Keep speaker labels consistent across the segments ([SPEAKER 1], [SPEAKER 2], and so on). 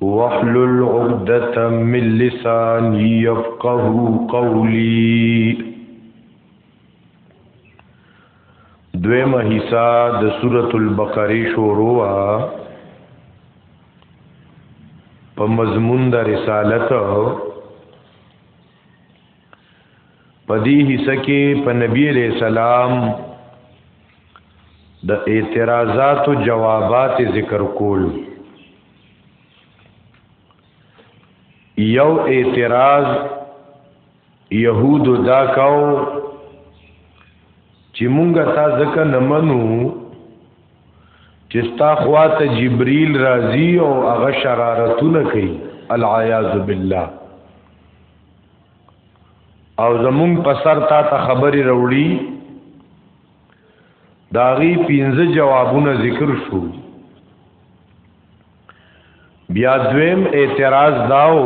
[SPEAKER 1] واحلل عقدة من لساني يفقه قولي دویمه حصہ د سورۃ البقره شروع په مضمون د رسالت په دې حصہ کې په نبی عليه السلام د اعتراضات او جوابات ذکر کول یو اعتراض يهود دا کاو چې مونږه تا ځکه نه منو چې ستا خواته جبريل راځي او هغه شرارتونه کوي العياذ بالله او زمون په سر تا ته خبري وروړي داغي پنځه جوابونه ذکر شو بیا دویم اعتراض داو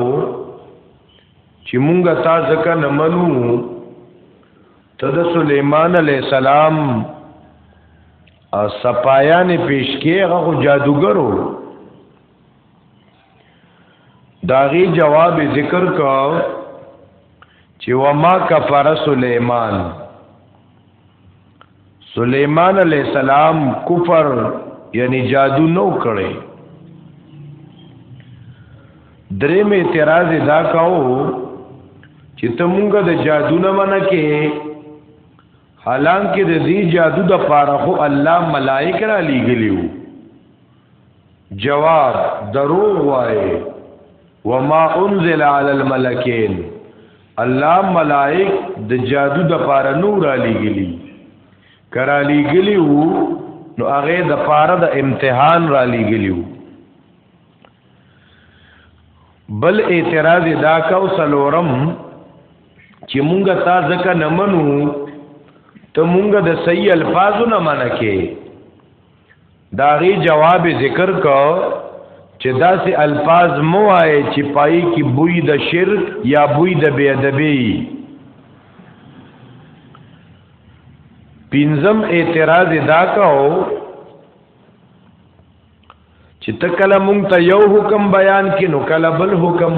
[SPEAKER 1] چې مونږه تا ځکه نه منو ته د سليمان عليه السلام سپایان پیش کې هغه جادوګرو داغي جواب ذکر کو چې وما کفر سليمان سليمان عليه السلام کفر یعنی جادو نو کړي درې می اعتراض دا کاو چې تمونګه د جادو نه منه کې حالانکه د دې جادو د پاره خو الله ملائکه را لېګلیو جواب دروغ وای وما انزل علی الملکین الله ملائک د جادو د پاره نور علی گلی کرا علی گلی وو نو هغه د پاره د امتحان را علی گلی وو بل اعتراض دا کو سلورم چې مونږه تا ځکه نه منو ته مونږه د صحیح الفاظو نه منکه دا غي جواب ذکر کو چې داسې الفاظ مو آئے چې پای کې بوی د شرک یا بوی د بی ادبی پینزم اعتراض دا کاو چې تکله مونږ ته یو حکم بیان کینو کله بل حکم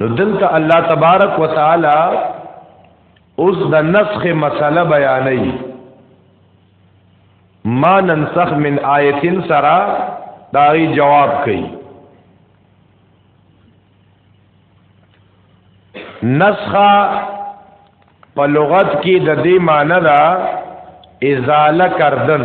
[SPEAKER 1] نو دلته الله تبارک وتعالى اوس د نسخ مسله بیانې ما ننسخ من آیتن سرا داغی جواب کئی نسخه په لغت کې د دې معنی دا ازاله کردن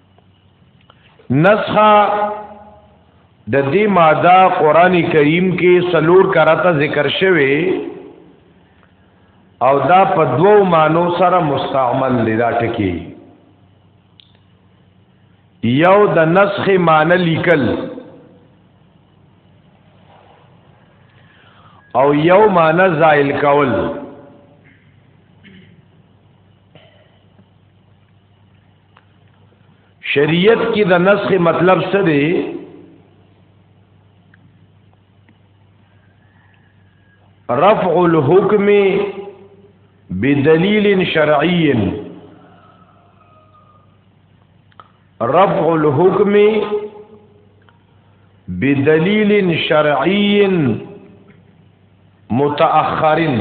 [SPEAKER 1] نسخه د دې ماده قران کریم کې سلور کرته ذکر شوی او دا په دوو مانو سره مستعمل دی دا ټکی یو د نسخ معنی لیکل او یو معنی زائل کول شریعت کې د نسخ مطلب څه دی رفع الحكم بدلیل شرعی رفع الحكم بدلیل شرعی متأخرن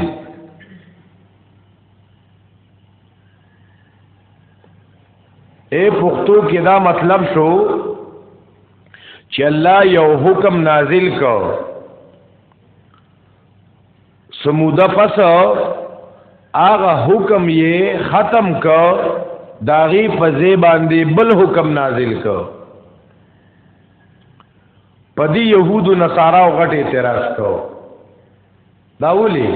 [SPEAKER 1] اے پښتو کې دا مطلب شو چې الله یو حکم نازل کو سموده پس هغه حکم یې ختم کو داغي فزې باندې بل حکم نازل کو پدی يهود نصارا او غټ اعتراض کو دا ولي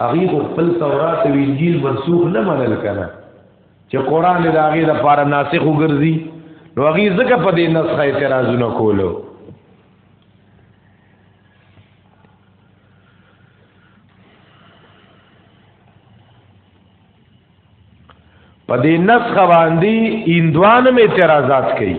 [SPEAKER 1] هغه خو خپل تورات او انجیل منسوخ نه منل کنه چې قران د هغه د پاره ناسخ وګرځي نو هغه ځکه په دې نسخه اعتراضونه کولو په دې نسخه باندې ایندوانم اعتراضات کوي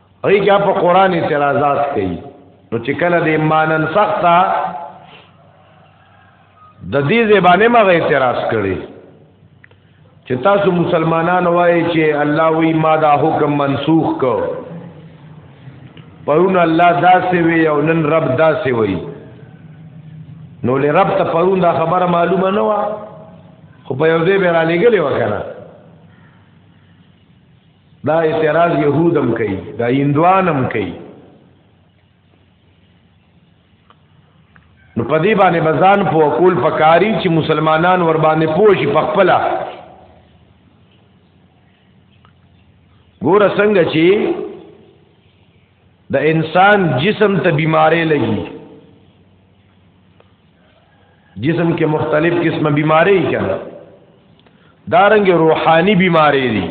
[SPEAKER 1] هغه بیا په قران اعتراضات کوي نو چې کله د ایمانن سخته د دې زبانه مغه اعتراض کړي چې تاسو مسلمانان وایي چې الله وی ما دا حکم منسوخ کو پرون الله داسې وی او نن رب داسې وی نو لې رب ته پرون دا خبره معلومه نه و خو په یو ځای به را لګلې وکنه دا اعتراض يهودم کوي دا هندوانم کوي نو په دې باندې بزان په کول پکاري چې مسلمانان ور باندې پوښي په خپل ګوره څنګه چې د انسان جسم ته بیماری لګي جسم کې مختلف قسمه بیماری کړه دارنګ روحانی بیماری دي دی.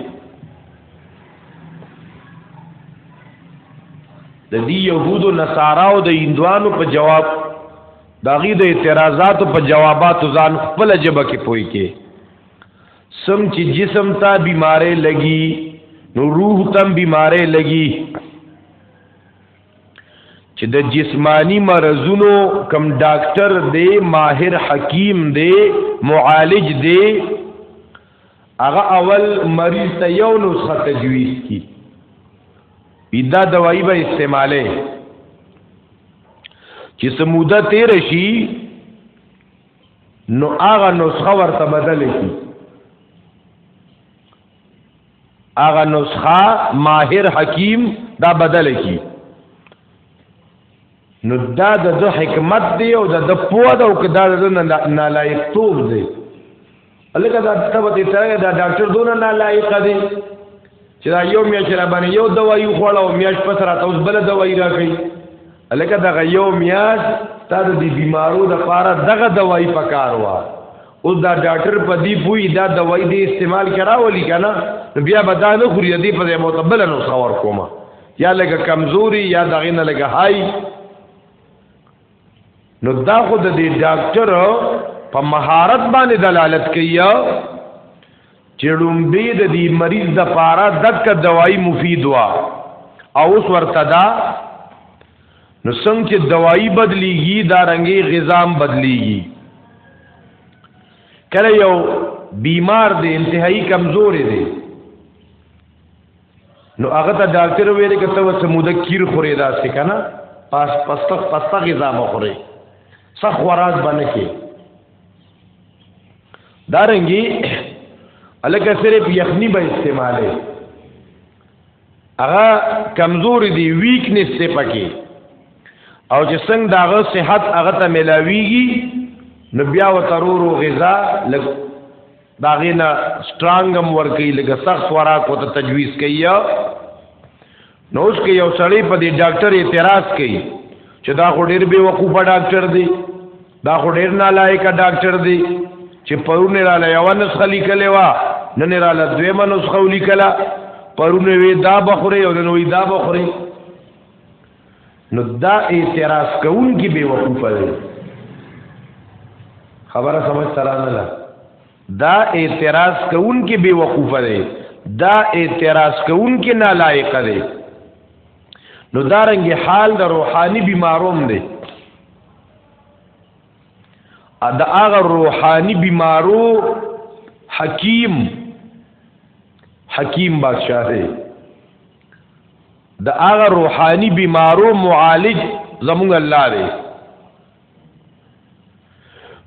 [SPEAKER 1] د دې يهودو نصاراو د هندوانو په جواب داغي د اعتراضاتو په جواباتو ځان خپل جبه کې پوي کې سم چې جسم ته بیمارې لګي نو روح تم بیمارې لګي چې د جسمانی مرزونو کم ډاکټر دی ماهر حکیم دی معالج دی هغه اول مریض ته یو نسخه تجویز کی پیدا دوايي به استعماله چې سموده تیر شي نو هغه نسخه ورته بدل کی هغه نسخه ماهر حکیم دا بدل کی نو دا د حکمت دی او د پوه د او کدا د نالایق توب دی الګا دا تبه دې ترګه دا ډاکټر دون نه لایق دی چې دا یو میاش را باندې یو دوايي خوړه او میاش پس را ته اوس بل دوايي را کوي الګا دا یو میاش تا د دې بیمارو د پاره دغه دوايي پکار وا اوس دا ډاکټر په دې پوي دا دوايي دې استعمال کراولي کنه بیا به دا نه خوري دې په متبل نو خور کومه یا لګه کمزوري یا دغه نه لګه هاي نو دا خو د دې ډاکټر په مهارت باندې دلالت کوي چې لومبي د دې مریض د پاره دک دوايي مفید وا او اوس ورته دا نو څنګه چې دوايي بدليږي دا رنګي غذا بدليږي کله یو بیمار دی انتهایی کمزوري دی نو هغه ته ډاکټر ویل کې ته وڅ موده کیر خوري دا څه کنه پاس پسته پسته غذا مخوري صح خوراک باندې کې دارنګي الکه صرف یخنی به استعماله هغه کمزور دی ویکنس ته پکې او چې څنګه داغه صحت هغه ته ملاویږي نو بیا وترورو غذا لګ دا غینا سترانګ هم ورکی لګه سخت خوراک وته تجویز کوي نو اوس کې یو سړی په دې ډاکټر اعتراض کوي چې دا خو ډیر بے وقوفه ډاکټر دی دا خو ډیر نالایق ډاکټر دی چې پرونه را لای یو نسخه لیکلې وا نن را لای دویمه نسخه لیکله پرونه وی دا بخوري او نن وی دا بخوري نو دا اعتراض کوون کی بے وقوف دی خبره سمجھ سره نه ده دا اعتراض کوون کی بے وقوف دی دا اعتراض کوون کی نالایق دی نو دارنګ حال د روحاني بیماروم دی ا د هغه روحاني بیمارو حکیم حکیم بادشاہ دی د هغه روحاني بیمارو معالج زمونږ الله دی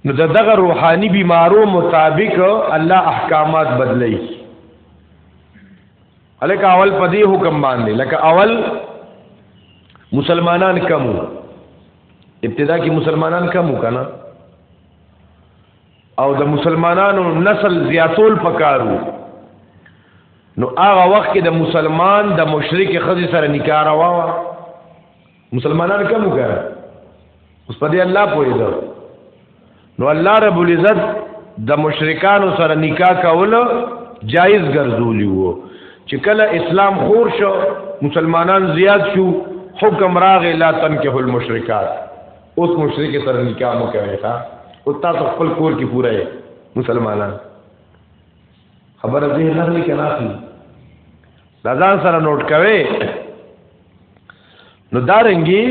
[SPEAKER 1] نو د دغه روحاني بیمارو مطابق الله احکامات بدلی الکه اول په دې حکم باندې لکه اول مسلمانان کمو ابتدا کې مسلمانان کمو کنه او د مسلمانانو نسل زیاتول پکارو نو هغه وخت کې د مسلمان د مشرک خزي سره نکاح روا وا مسلمانان کم وکړه اوس په دې الله پوي دا نو الله رب العزت د مشرکانو سره نکاح کول جایز ګرځولی وو چې کله اسلام خور شو مسلمانان زیات شو حکم راغ لا تنکه المشرکات اوس مشرک سره نکاح مو کوي ښا او تاسو خپل کور کې پوره یې مسلمانان خبره دې نه لري کنه اخلي دا ځان سره نوٹ کوي نو دارنګي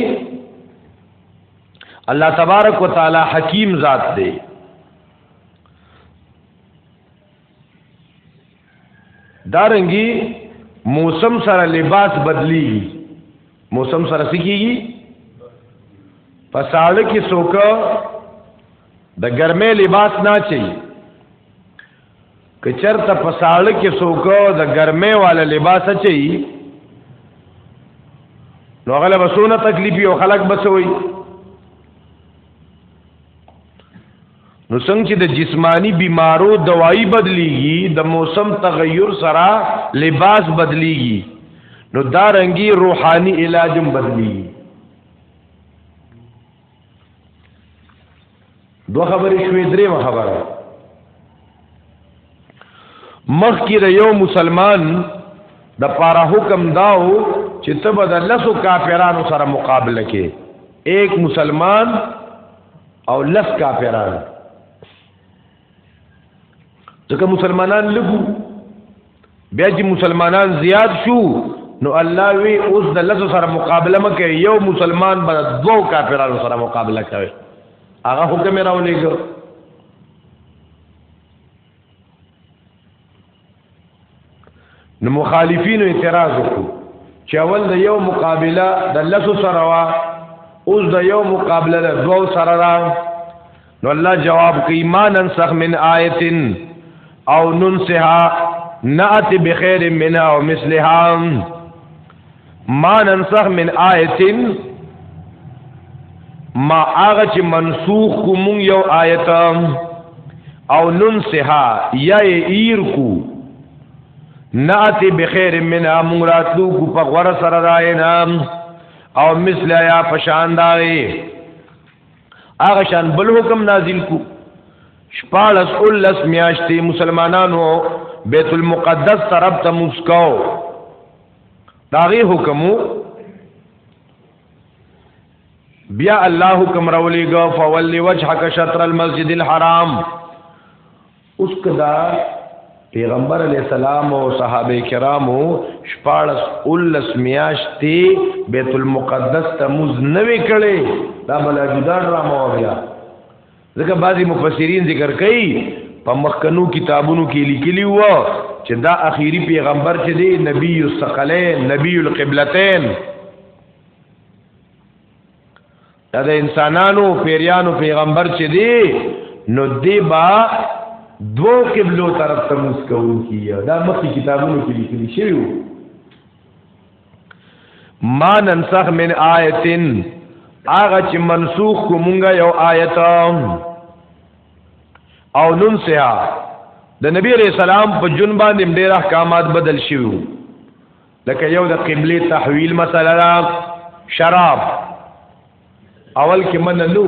[SPEAKER 1] الله تبارک وتعالى حکیم ذات دی دارنګي موسم سره لباس بدليږي موسم سره سکیږي په ساړه کې څوک د ګرمه لباس نه چي که چرته په ساړه کې څوک د ګرمه والا لباس چي نو غله بسونه تکلیفي او خلک بسوي نو څنګه چې د جسمانی بیمارو دوايي بدليږي د موسم تغیر سره لباس بدليږي نو دا رنګي روحاني علاج هم بدليږي دو خبرې شوې درې خبره مخ کې د یو مسلمان د پاره حکم داو چې تبه د لسو کافرانو سره مقابله کې ایک مسلمان او لس کافران ځکه مسلمانان لګو بیا چې مسلمانان زیات شو نو الله وی اوس د لس سره مقابله مکه یو مسلمان به دوو کافرانو سره مقابله کوي هغه حکم راولېږي نو مخالفینو اعتراض وکړو چې اول د یو مقابله د لسو سره وا اوس د یو مقابله د دوو سره را نو الله جواب کوي ما ننسخ من آیتن او ننسها نأتی بخیر منها او مثلها ما ننسخ من آیتن ما هغه چې منسوخ کو مونږ یو آیت او ننسها یا ایر کو ناتی بخیر منا مونږ راتلو کو په غور سره داینا او مثل یا پشان داوي هغه شان بل حکم نازل کو شپالس اولس میاشتې مسلمانانو بیت المقدس طرف ته مسکاو داغي حکم بیا الله حکم راولېګو فول وجهک شطر المسجد الحرام اوس کدا پیغمبر علی السلام او صحابه کرامو شپارس اولس میاشتي بیت المقدس ته مز نه وکړي دا بل جدا ډرامه وغیرہ ځکه بعضی مفسرین ذکر کوي په مخکنو کتابونو کې لیکلی و چې دا اخیری پیغمبر چې دی نبی الثقلین نبی القبلتین دا د انسانانو پیریانو پیغمبر چې دی نو دی با دو قبلو طرف ته مسکون کیه دا مخکې کتابونو کې لیکلی شوی ما ننسخ من آیتن آغا چې منسوخ کو مونږه یو آیت او ننسها د نبی علیہ السلام په جون باندې ډېر احکامات بدل شیو لکه یو د قبله تحویل مسله را شراب اول کې من نو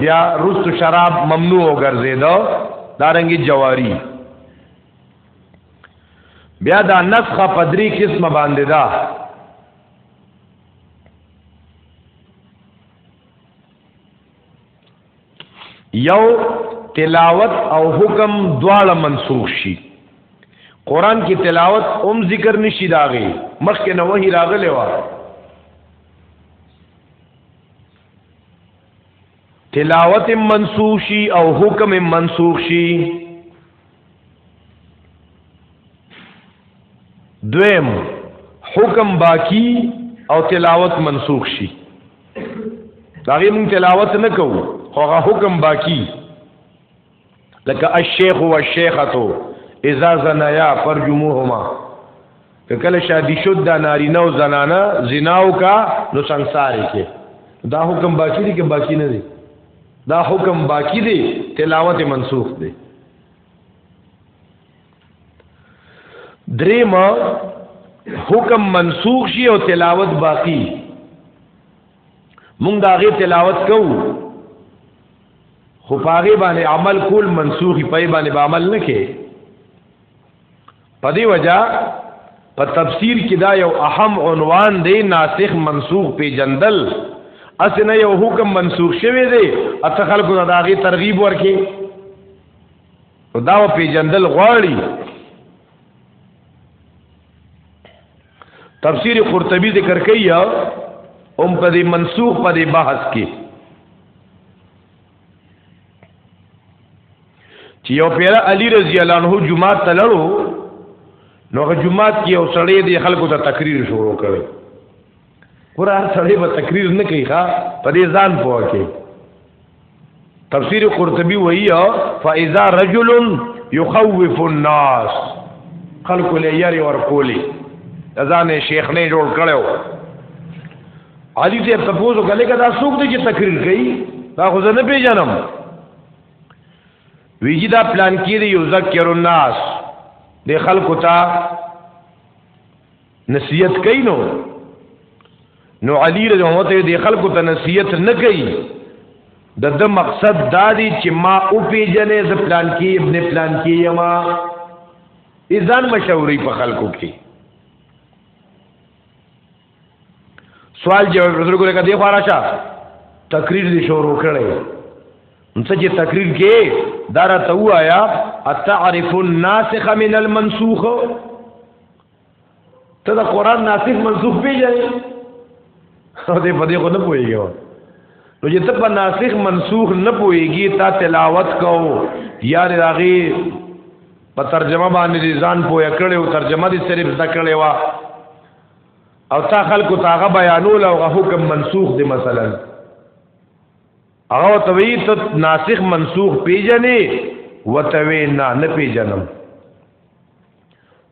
[SPEAKER 1] بیا رست شراب ممنوع وګرځیدو دارنګي جواری بیا دا نسخه په درې قسمه باندې ده یو تلاوت او حکم دواړه منسوخ شي قران کې تلاوت هم ذکر نشي داغي مخکې نه وਹੀ راغلی و تلاوت منسوخ شي او حکم منسوخ شي دویم حکم باقی او تلاوت منسوخ شي دا غي مون تلاوت نه کوو خو حکم باقی لکه الشیخ و الشیختو اذا زنایا فرجموهما کله شادی شد دا نارینه او زنانه زناو کا نو سنساری کې دا حکم باقی دی که باقی نه دی دا حکم باقی دی تلاوت منسوخ دی دریم حکم منسوخ شي او تلاوت باقی مونږ دا غي تلاوت کوو خو پاغي باندې عمل کول منسوخي پای باندې به عمل نه کې پدې وجہ په پا تفسیر کې دا یو اهم عنوان دی ناسخ منسوخ په جندل اسنه یو حکم منسوخ شوی دی اته خلکو دا داغي ترغیب ورکې دا په جندل غواړي تفسیر قرطبی ذکر کوي هم په دې منسوخ په دې بحث کې چې یو پیر علی رضی الله عنه جمعه تللو نو هغه جمعه کې یو سړی دی خلکو ته تقریر شروع کړ ورا سړی به تقریر نه کوي ښا په دې ځان پوه کې تفسیر قرطبی وایي فاذا رجل يخوف الناس خلق له یری ور کولی ځانې شیخ نه جوړ کړو علي ته تاسو کله کدا سوق دي چې تقریر کوي دا خو زه نه پیژنم ویجی دا پلان کې دی یذکر الناس د خلکو ته نصیحت کوي نو نو علی رضی الله عنه دې خلکو ته نصیحت نه کوي د د مقصد دا دی چې ما او پیجنې ز پلان کې ابن پلان کې یما ایزان مشورې په خلکو کې سوال جواب بزرګو لکه دی خو راشه تقریر دې شروع کړي انڅ چې تقریر کې دارا ته وایا اتعرف الناسخ من المنسوخ ته دا قران ناسخ منسوخ پیژنې او دې په دې خو نه پوهیږي نو چې ته په ناسخ منسوخ نه پوهیږي تا تلاوت کو یا راغي په ترجمه باندې ځان پوهه کړې او ترجمه دې صرف زده کړې وا او تا خلکو تاغه بیانول او حکم منسوخ دې مثلا هغه توی ته ناسخ منسوخ پیژنې وتوی نه نه پیژنم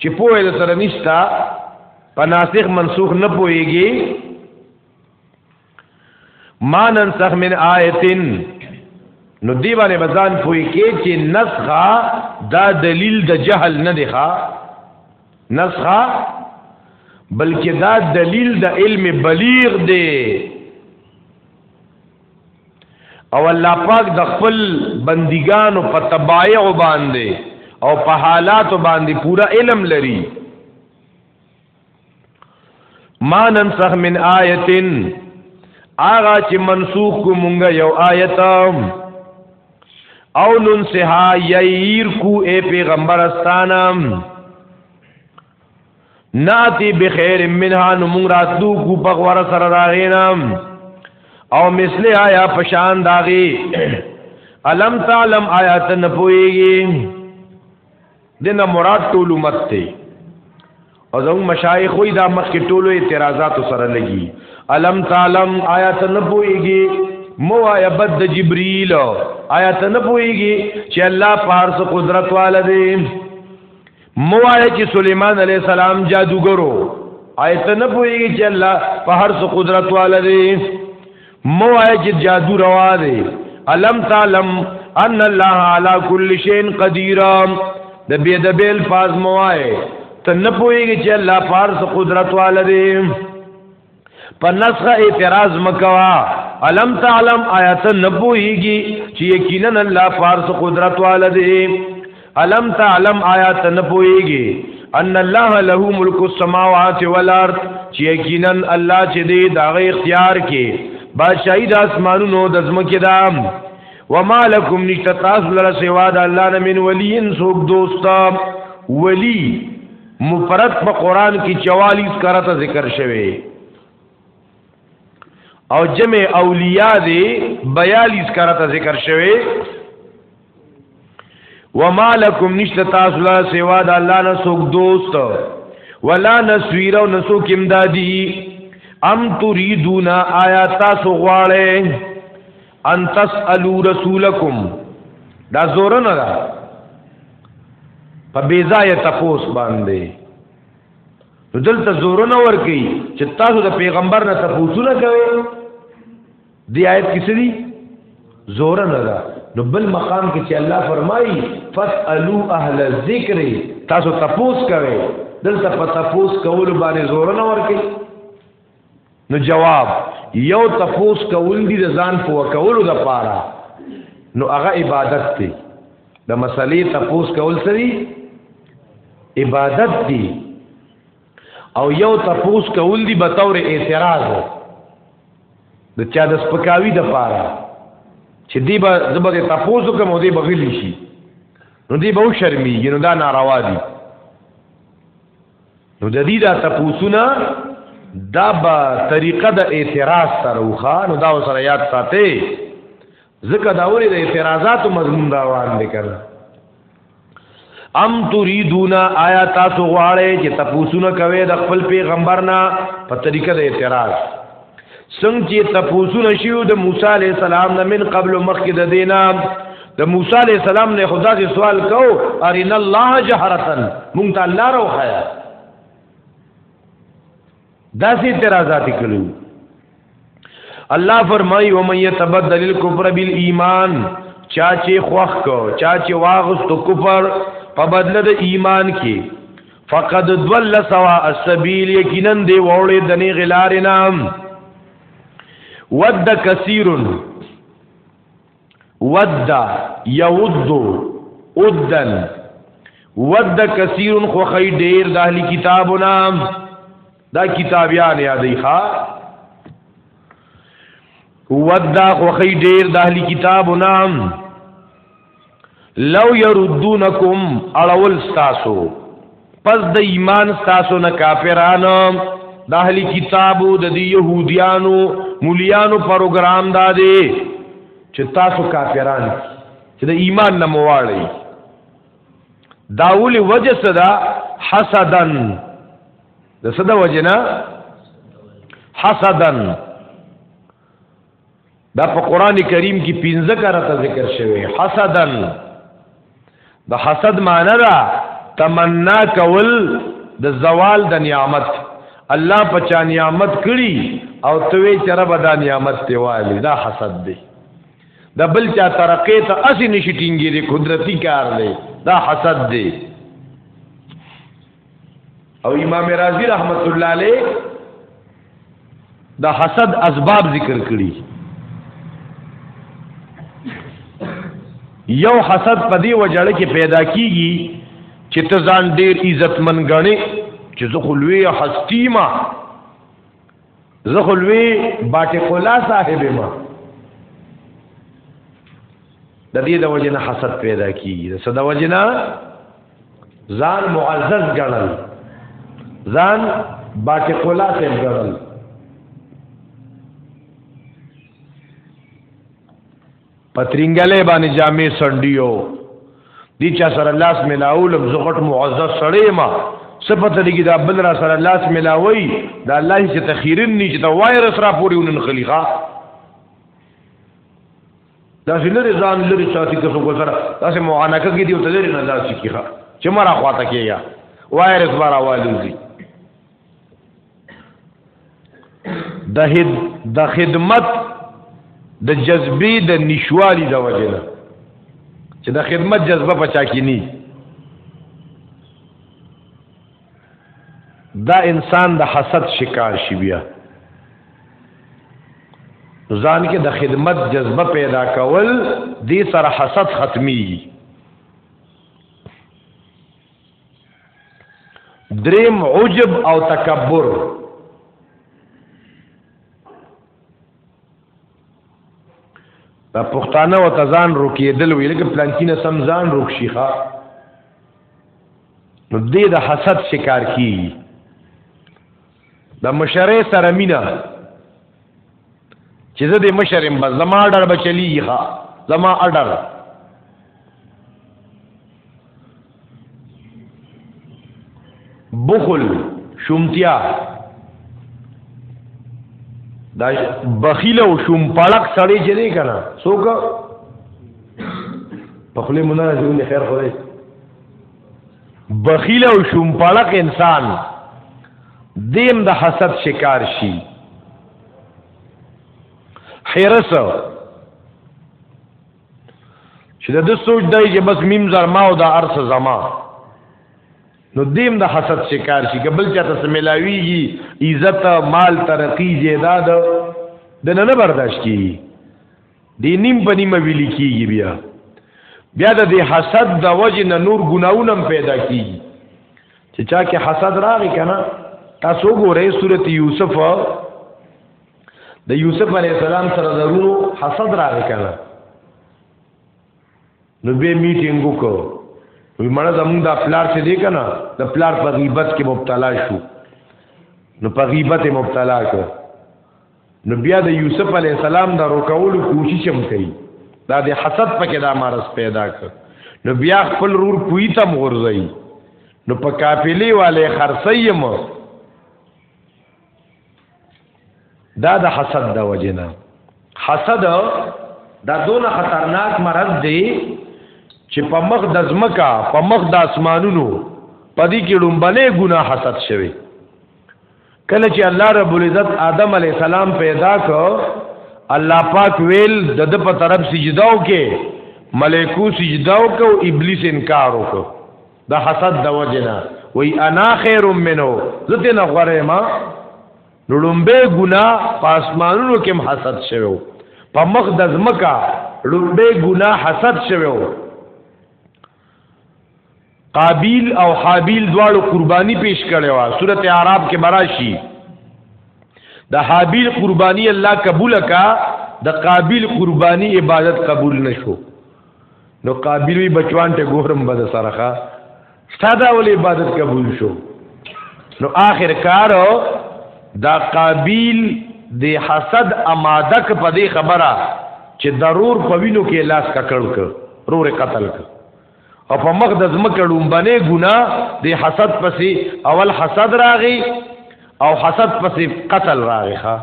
[SPEAKER 1] چې پوهه د سره نشتا په ناسخ منسوخ نه پويږي ما ننسخ من آیتن نو دی باندې بزان پوي کې چې نسخه دا دلیل د جهل نه دی ښا نسخه بلکې دا دلیل د علم بلیغ دی او الله پاک د خپل بندګانو په تبایع باندې او په حالات باندې پورا علم لري ما ننسخ من آیتن آغا چې منسوخ کو مونږ یو آیت او ننسها ییر کو اے پیغمبر استانم ناتی بخیر منها نو مونږ راتلو کو په غوړه سره داغینم او مثله آیا پشان داغي علم تعلم آیات نه پويږي دنه مراد ټول امت ته او زمو مشایخ وی دا مخ کې ټولو اعتراضات سره لګي علم تعلم آیات نه پويږي مو آیا بد جبريل آیات نه پويږي چې الله پارس قدرت والده موایه چې سليمان عليه السلام جادوګرو آیت نه پويږي چې الله په هر څه قدرت والده موایه چې جادو روا دی الم تعلم ان الله على كل شيء قدير د بيد بیل فاز موایه ته نه پويږي چې الله فارس قدرت والده په نسخه اعتراض مکوا علم تعلم آیات نبوهیږي چې یقینا الله فارس قدرت والده علم تعلم آیات نبوهیږي ان الله له ملک السماوات والارض چې یقینا الله چې دی داغه اختیار کې بادشاہي د اسمانونو د زمکه دام وما لكم نشتتاس لرا سوا د الله نه من ولین سوک دوستا ولی مفرد په قران کې 44 کرته ذکر شوی او جمع اولیاء دی 42 کرته ذکر شوی وما لکم نشت تاسو لا سوا د الله نه سوک دوست ولا نسویر او نسوک امدادی ام تريدون آیا تاسو غواړئ ان تسالو رسولکم دا زورن را په بیزای تپوس باندې دلته زورن ور کوي چې تاسو د پیغمبر نه تپوسو نه کوي دی آیت کې سړي زورن را نو بل مقام کې چې الله فرمایي فاسالو اهل الذکر تاسو تپوس کوي دلته په تپوس کول باندې زورن ور کوي نو جواب یو تفوس کول دي د ځان په وکولو د پاره نو هغه عبادت دی د مسلې تفوس کول سری عبادت دی او یو تفوس کول دي به تور اعتراض د چا د سپکاوی د پاره چې دی به زبر تفوس کوم دی به غلی شي نو دی به شرمېږي نو دا ناروا دي نو د دې دا تپوسونه دا به طریقه د اعتراض سره وخا نو دا سره یاد ساتي ځکه دا ورې د اعتراضاتو مضمون دا روان دي کړه ام تريدون آیا تاسو غواړئ چې تپوسونه کوي د خپل پیغمبر نه په طریقه د اعتراض څنګه چې تاسو نشیو د موسی علی السلام نه من قبل مخکې د دینا د موسی علی السلام نه خدا دې سوال کو ارین الله جهرتن مونږ ته الله راو خیا دا سي اعتراضات کړو الله فرمایي و من يتبدل الكفر بالايمان چا چې خوخ کو چا چې واغست کفر په بدله د ایمان کې فقد دول سوا السبیل یقینا دی وړې دنی غلار نام ود کثیر ود یود ودن ود کثیر خو خی ډیر د اهلی کتاب نام دا کتابیان یادې ښا ود خو خی ډیر د اهلی کتاب نام لو يردونکم اړول تاسو پس د ایمان تاسو نه کافرانو د اهلی کتابو د دی يهوديانو مليانو پروګرام دا دی چې تاسو کافران چې د ایمان نه مواړی داولی وجه صدا حسدن د صدا وجنا حسدن دا په قران کریم کې پنځه کرته ذکر شوی حسدن د حسد معنی دا تمنا کول د زوال د نعمت الله په چا نعمت کړي او توی چر به دا نعمت ته والی دا حسد دی د بل چا ترقې ته اسی نشي ټینګې دی قدرتی کار دی دا حسد دی او امام رازی رحمت الله علیه د حسد اسباب ذکر کړي یو حسد په دې وجړه کې پیدا کیږي چې ته ځان ډیر عزتمن غنې چې زه خلوی هستی ما زه خلوی باټه کولا صاحب ما د دې د وجنه حسد پیدا کیږي د صد وجنه ځان معزز ګڼل ځان باټه کولا ته ګڼل پترنګلې باندې جامې سندیو دي چا سره لاس ملاولم زغټ معزز سړې ما صفت لګي دا بل را سره لاس ملاوي دا الله چې تخیرن ني چې دا وایرس را پوری ونن خلیخه دا لري ځان لري ساتي که څوک سره تاسو معانکه کې دی او تلری نه داسي کیخه چې مرا خواته کیږي وایرس بارا والوزي د د خدمت د جذبې د نشوالي د وجه نه چې د خدمت جذبه پچا کې نه دا انسان د حسد شکار شي بیا ځان کې د خدمت جذبه پیدا کول دې سره حسد ختمي دریم عجب او تکبر دا پښتانه او تزان روکیدل ویل کې پلانکینه سم ځان روک شيخه نو دې د حسد شکار کی د مشره سره مینا چې زه د مشرم بس زما اډر بچلی ښا زما اډر بخل شومتیا دا بخیل او شوم پړق سړی چې نه کنه څوک په خله مونږ نه ژوند خیر خو دی بخیل او شوم پړق انسان دیم د حسد شکار شي حرس چې د سوچ دی چې بس میم زر ما او د ارس زما نو دیم د حسد شکار شي قبل چاته سملاویږي عزت مال ترقی جیداد د نه نه برداشت کیږي دی نیم په نیمه ویل کیږي بیا بیا د دې حسد د وجه نه نور ګناونه پیدا کیږي چې چا کې حسد راغی کنه تاسو ګورئ سورته یوسف د یوسف علی السلام سره ضرورو حسد راغی کنه نو به میټینګ وکړو وی مړه زمون دا پلار څه دی کنه د پلار په غیبت کې مبتلا شو نو په غیبت مبتلا شو نو بیا د یوسف علی السلام د روکولو کوشش هم کوي دا د حسد پکې دا مرز پیدا کړ نو بیا خپل رور پوی ته مغرزي نو په کاپلی والے خرسیم دا د حسد د وجنه حسد دا دون خطرناک مرض دی چې په مخ د زمکا په مخ د اسمانونو په دې کې ډومبلې ګناه حسد شوی کله چې الله رب العزت آدم علی السلام پیدا کو الله پاک ویل د د په طرف سجده وکي ملائکو سجده وکاو ابلیس انکار وکاو د حسد د وجنا وی انا خیر منو زته نه غره ما لړمبه ګنا پاسمانونو کې حسد شوو په مخ د زمکا لړمبه ګنا حسد شوو قابیل او حابیل دواړو قربانی پیش کړي وا سورته اعراف کې براشي د حابیل قربانی الله قبول کا د قابیل قربانی عبادت قبول نشو نو قابل وی بچوان ته ګورم بد سرخه ساده ول عبادت قبول شو نو آخر کار دا قابل د حسد امادک په دې خبره چې ضرور په وینو کې لاس ککړ ک رور قتل ک او په مخ د زمکه لومبنه ګنا د حسد پسې اول حسد راغی او حسد پسې قتل راغی ښا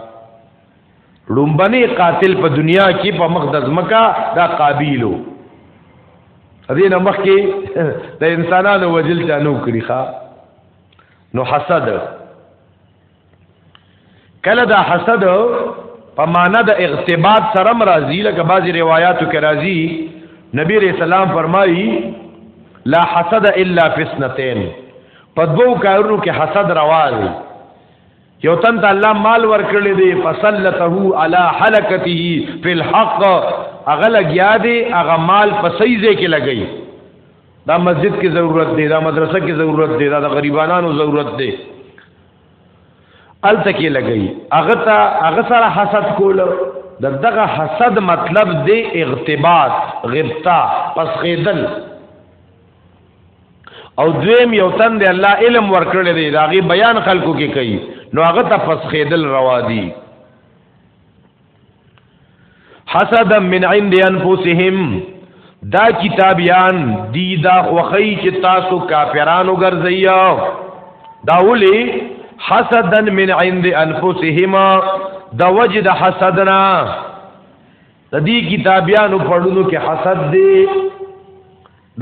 [SPEAKER 1] لومبني قاتل په دنیا کې په مخ د ځمکا دا قابیلو دې نه مخ کې د انسانانو وجل چانو کړی ښا نو حسد کله دا حسد په معنا د اغتباط سره مرضی لکه بعضی روایتو کې راځي نبی رسول الله فرمایي لا حسد الا فسنتين په دوو کارونو کې حسد روا دی یو تن ته الله مال ورکړی دی فصلته علی حلقته فی الحق هغه لګیا دی هغه مال په صحیح ځای کې لګی دا مسجد کې ضرورت دی دا مدرسه کې ضرورت دی دا د غریبانو ضرورت دی الته کې لګی هغه ته هغه سره حسد کول د دغه حسد مطلب دی اغتباط غبطه پسخیدل او دویم یو تن دی الله علم ورکړی دی دا غي بیان خلکو کې کوي نو هغه ته فسخېدل روا دي حسد من عند انفسهم دا کتابیان دی دا خوخی چې تاسو کافرانو ګرځي دا ولي حسدن من عند انفسهما د وجد حسدنا د دې کتابیانو پړونو کې حسد دی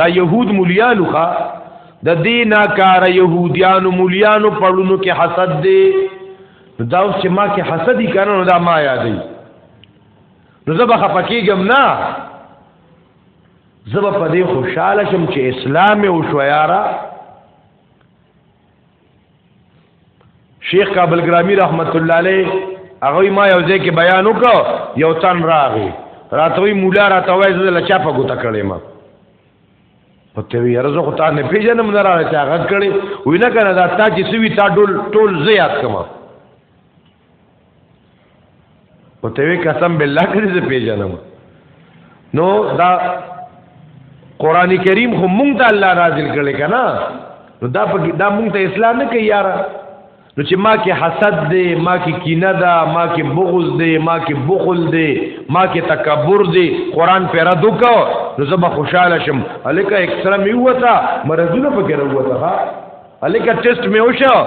[SPEAKER 1] دا يهود مليانو ښا د دې ناکاره يهوديانو مليانو پړونو کې حسد دی دا اوس چې ما کې حسدي کنه نو دا ما یادې نو زه به خپکیږم نه زه به په دې خوشاله شم چې اسلام او شویارا شیخ کابل گرامی رحمت الله علیه هغه ما یو ځای کې بیان وکړ یو تن راغی راتوی مولا راته وای زه لچا په ګوته کړې ما په ته وی ارزه خو تا نه پیژنم نه راځه هغه کړي وینه کنه دا تا چې سوي تا ټول ټول زیات کما او ته وی قسم بالله کړي زه پیژنم نو دا قران کریم خو مونږ ته الله نازل کړي کنه نو دا پکې دا مونږ ته اسلام نه کوي یار نو چې ما کې حسد دی ما کې کینه ده ما کې بغض دی ما کې بخل دی ما کې تکبر دی قران پر رد وکاو نو زه به خوشاله شم الکه اکثره میوته مرزونه پکې وروته ها الکه ټیسټ مې وشو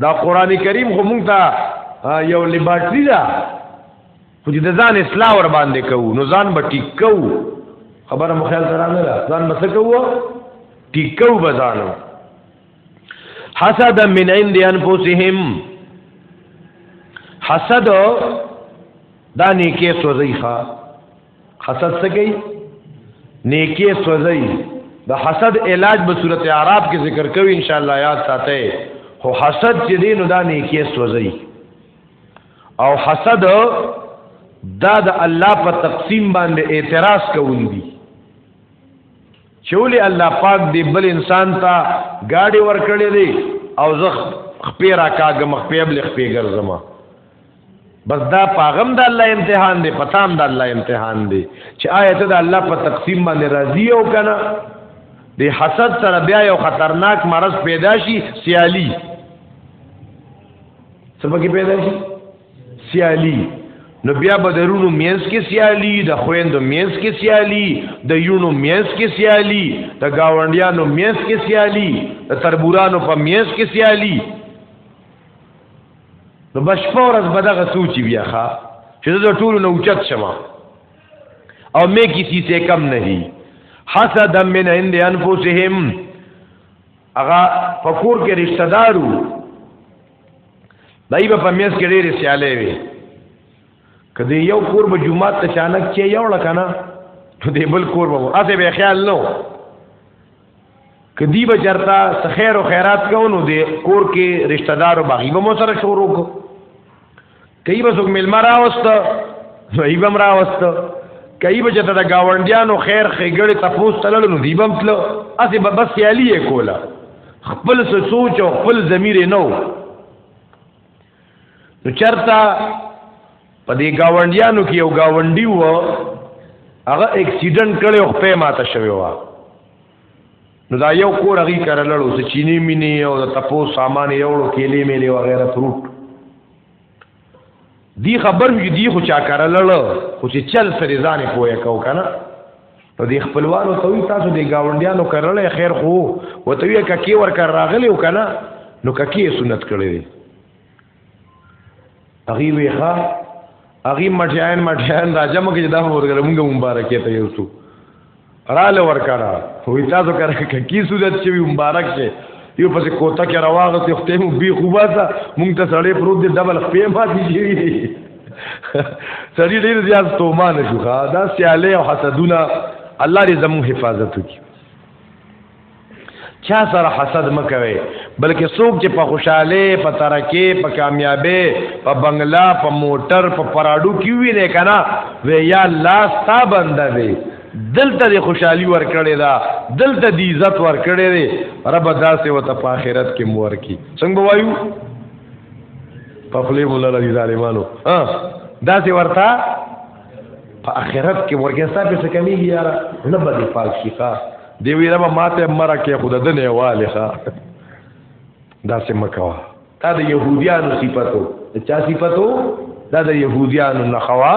[SPEAKER 1] دا قران کریم خو مونږ ته یو لیبارټری ده خو چې د ځان اصلاح ور باندې کوو نو ځان به ټیک کوو خبره مو خیال سره نه ده ځان به څه کوو ټیک کوو به ځان حسد من عند انفسهم حسد دا نیکه سوزیخه حسد څه کوي نیکی سوځي د حسد علاج به صورت اعراب کې ذکر کوي ان شاء الله یاد ساتئ خو حسد چې دی نو دا نیکی سوځي او حسد دا د الله په تقسیم باندې اعتراض کوون دي چولی الله پاک دی بل انسان ته گاډي ورکړې دي او زخ خپې را کاګم خپې بل خپې ګرځم بس دا پاغم د الله امتحان دی پتام د الله امتحان دی چې آیت د الله په تقسیم باندې راضی او کنه د حسد سره بیا یو خطرناک مرض پیدا شي سیالی سبکی پیدا شي سیالی نو بیا به درونو مینس کې سیالی د خويندو مینس کې سیالی د یونو مینس کې سیالی د گاونډیانو مینس کې سیالی د تربورانو په مینس کې سیالی نو بشپور از بدغه سوچي بیا ښا چې زه ټول نو اوچت شم او مې کسی سے کم نہیں حسد من عند انفسهم اغا فکور کې رشتہ دارو دای په میس کې ډېر سیاله وي کدی یو کور به جمعه ته چانک چې یو لکنه ته دې بل کور به اته به خیال نو کدی به چرتا خیر او خیرات کو نو دی کور کې رشتہ دارو باغی به مو سره شروع کو کای به څوک ملما راوست نو ای بم راوست کای به چرتا د گاونډیانو خیر خېګړې تفوس تلل نو دی بم تل اسی به بس یالی کولا خپل سوچ او خپل ضمیر نو نو چرته په دې گاونډیانو کې یو گاونډي و هغه اکسیډنټ کړي او په ماته شوی و نو دا یو کور هغه کړه لړو چې چینی مینی او د تپو سامان یو ورو کېلې مېلې و غیره فروټ دی خبر وی دی خو چا کړه لړو خو چې چل سره ځانې پوهه کو کنه نو دی خپلوانو ته وی تاسو دی گاونډیانو کرلې خیر خو وته وی ککی ور کر راغلی او کنه نو ککی سنت کړی دی اغي وی ها اغي مټیان مټیان راځم کې دا ورګل مونږ مبارکې ته یو څو رااله ور کړه وی تاسو کر ککی سنت چې مبارک شه یو پس کوتا کې راواغه ته خپل بي خوبه مونږ ته سړې پروت دی ډبل خپې ماتې شي سړي ډیر زیات تومان شو ښا دا سیاله او حسدونه الله دې زموږ حفاظت وکړي چا سره حسد مکوي بلکې څوک چې په خوشاله په ترقه په کامیابی په بنگلا په موټر په پراډو کې وی نه کنه و یا الله ستا بنده دی دلته د خوشحالي ورکړې ده دلته د عزت ورکړې ده رب داسې وته په آخرت کې مور کی څنګه وایو په خلی مولا لري ظالمانو ها دا څه ورته په اخرت کې ورګه ستاسو څه کمیږي یار نه به دی پاک شي ښا دی وی رب ماته مره کې خود د نه واله ښا دا څه مکوا دا د يهوديانو صفاتو چا صفاتو دا د يهوديانو نخوا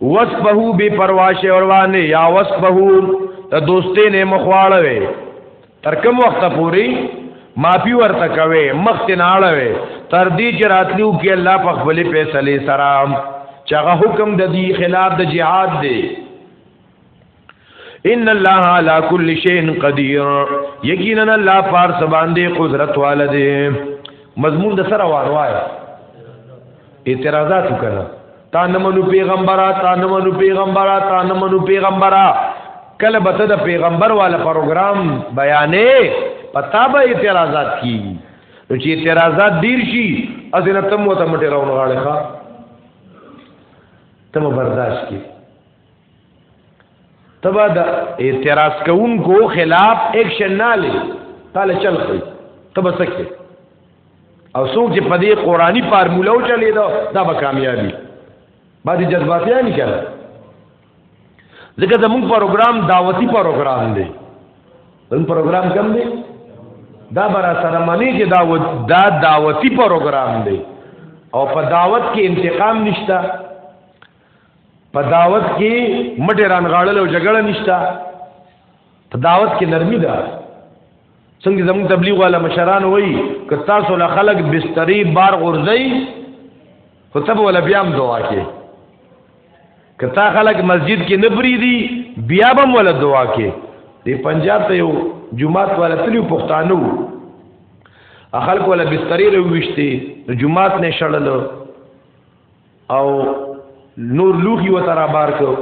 [SPEAKER 1] وصفه بی پرواش اوروانه یا وصفه ته دوستې نه مخواړوي تر کوم وخت پوري مافي ورته کوي مخ ته ناړوي تر دې چې راتلو کې الله په خپل فیصله سره چغه حکم د دې خلاف د جهاد دی ان الله على كل شيء قدير یقینا الله پار سباندې قدرت والده مضمون د سره وانوای اعتراضات وکړه تا نه منو پیغمبره تا نه منو پیغمبره تا نه منو پیغمبره کله به ته د پیغمبر والا پروګرام بیانې پتا به اعتراضات کی نو چې اعتراضات ډیر شي ازنه تم وته مټه راونه غاړه ښا تم برداشت کی تبا د اعتراض کوونکو خلاف اکشن نه لې تعالی چل خو تبا سکه او څوک چې په دې قرآني فارموله او چلے دا دا به کامیابی باندې جذباتیا نه کړه ځکه زموږ پروګرام دعوتی پروګرام دی زموږ پروګرام کوم دی دا برا سره معنی چې دعوت دا دعوتی پروګرام دی او په دعوت کې انتقام نشته په دعوت کې مټه رانغاړل او جګړه نشتا په دعوت کې نرمي ده څنګه زموږ تبلیغ والا مشران وایي که تاسو له خلک بستری بار غورځي خو تب ولا بیا هم دعا کې که تا خلک مسجد کې نه بریدي بیا به ولا دعا کې دی پنجاب ته یو جمعات والا تلیو پښتانو خلک ولا بستری رويشتي جمعات نه شړل او نور لوخي و ترا بار کو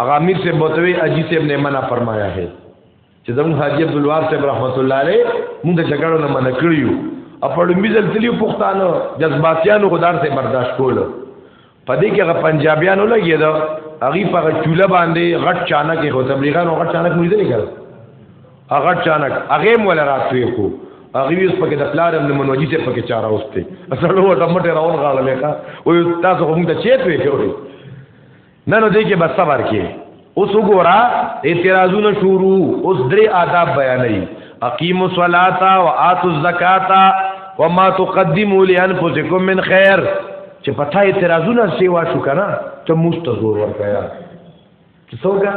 [SPEAKER 1] هغه امیر سے بوتوي اجي سے ابن منع فرمایا ہے چې زمون حاجی عبد الوار صاحب رحمت الله علیه موږ د جګړو نه منع کړیو او په لومبي ځل تلیو پښتانه جذباتيانو خدار سے برداشت کول په دې کې هغه پنجابیانو لګي دا هغه په چوله باندې غټ چانه کې هو تبلیغانو غټ چانه کې نه کړ هغه چانک هغه مول راتوي کو هغه یوس پکې د پلارم نه منوجي ته پکې چاره اوسته اصل هو ټمټه راول غاړه لکه او تاسو هم ته چیت وې کوي نه نو دې کې بس صبر کې اوس وګورا اعتراضونه شروع اوس درې آداب بیانې اقیموا الصلاۃ واتوا الزکات وما تقدموا لانفسکم من خیر چې پتا اعتراضونه سیوا شو کنه ته مستزور ورکیا څوګه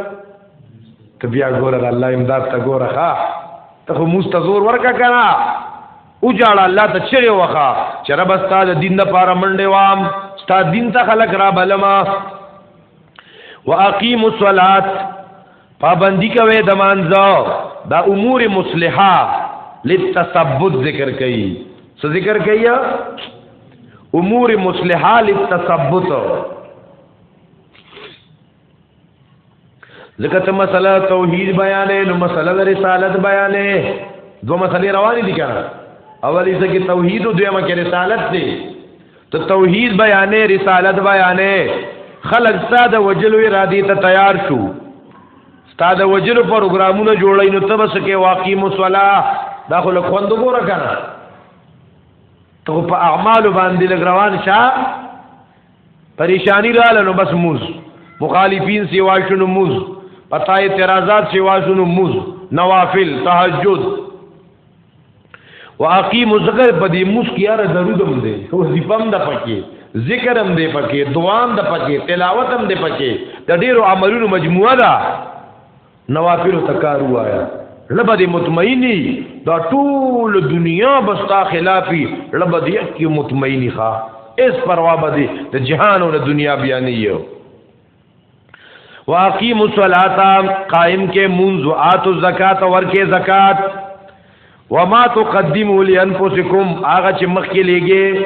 [SPEAKER 1] ته بیا ګوره د الله امداد ته ګوره ښا ته خو موږ ته زور ورکا کنه او جاړه الله ته چغې وخا چې رب استاد دین د پاره منډې وام استاد دین ته خلق را بلما واقیم الصلات پابندی کوي د مانځو دا امور مصلحه للتثبت ذکر کوي څه ذکر کوي امور مصلحه للتثبت ځکه ته مسله توحید بیانې نو مسله د رسالت بیانې دوه مسلې روانې دي کنه اولی ځکه توحید او دویمه کې رسالت دی ته توحید بیانې رسالت بیانې خلق ساده وجلو را دي ته تیار شو ساده وجلو پروګرامونه جوړای نو تبس کې واقعي مصلا دا خو لخوند ګوره کنه ته په اعمال باندې لګروان شه پریشانی رااله نو بس موز مخالفین سیوا شنو موز پتا اعتراضات سیوا شنو موز نوافل تهجد واقیم ذکر په دې موز کې یاره درودم دی او زیپم د پکې ذکرم دی پکې دوام د پکې تلاوتم دی پکې د ډیرو عملونو مجموعه ده نوافل تکار وایا لبه دې مطمئنی دا ټول دنیا بس تا خلافی لبه دې کې مطمئنی ښا اس پروا به دې د جهان او د دنیا بیا نه یو واقیم الصلاۃ قائم کې منذ ات الزکات ورکه زکات وما تقدموا لانفسکم هغه چې مخکې لګي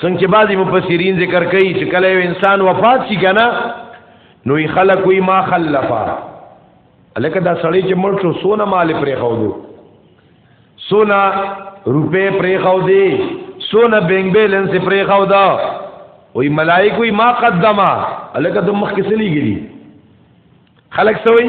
[SPEAKER 1] څنګه چې بعضی مفسرین ذکر کوي چې کله یو انسان وفات شي کنه نو یې خلق وی ما خلفا الکه دا سړی چې مړ شو سونه مال پرې خو دو سونه روپې پرې خو دی سونه بینګ بیلنس پرې خو دا وی ملائکه وی ما قدما الکه د مخ کې سلیږي خلق سوی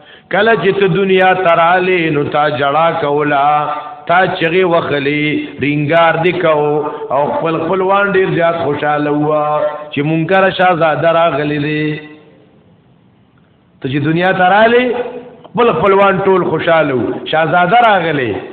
[SPEAKER 1] کله چې ته دنیا تراله نو تا جړا کولا تا چغه وخلی رینګار دی کو او خپل خپلوان ډیر زیات خوشاله وا چې منکر شاهزاده راغلی دی ته چې دنیا تراله خپل خپلوان ټول خوشاله شاهزاده راغلی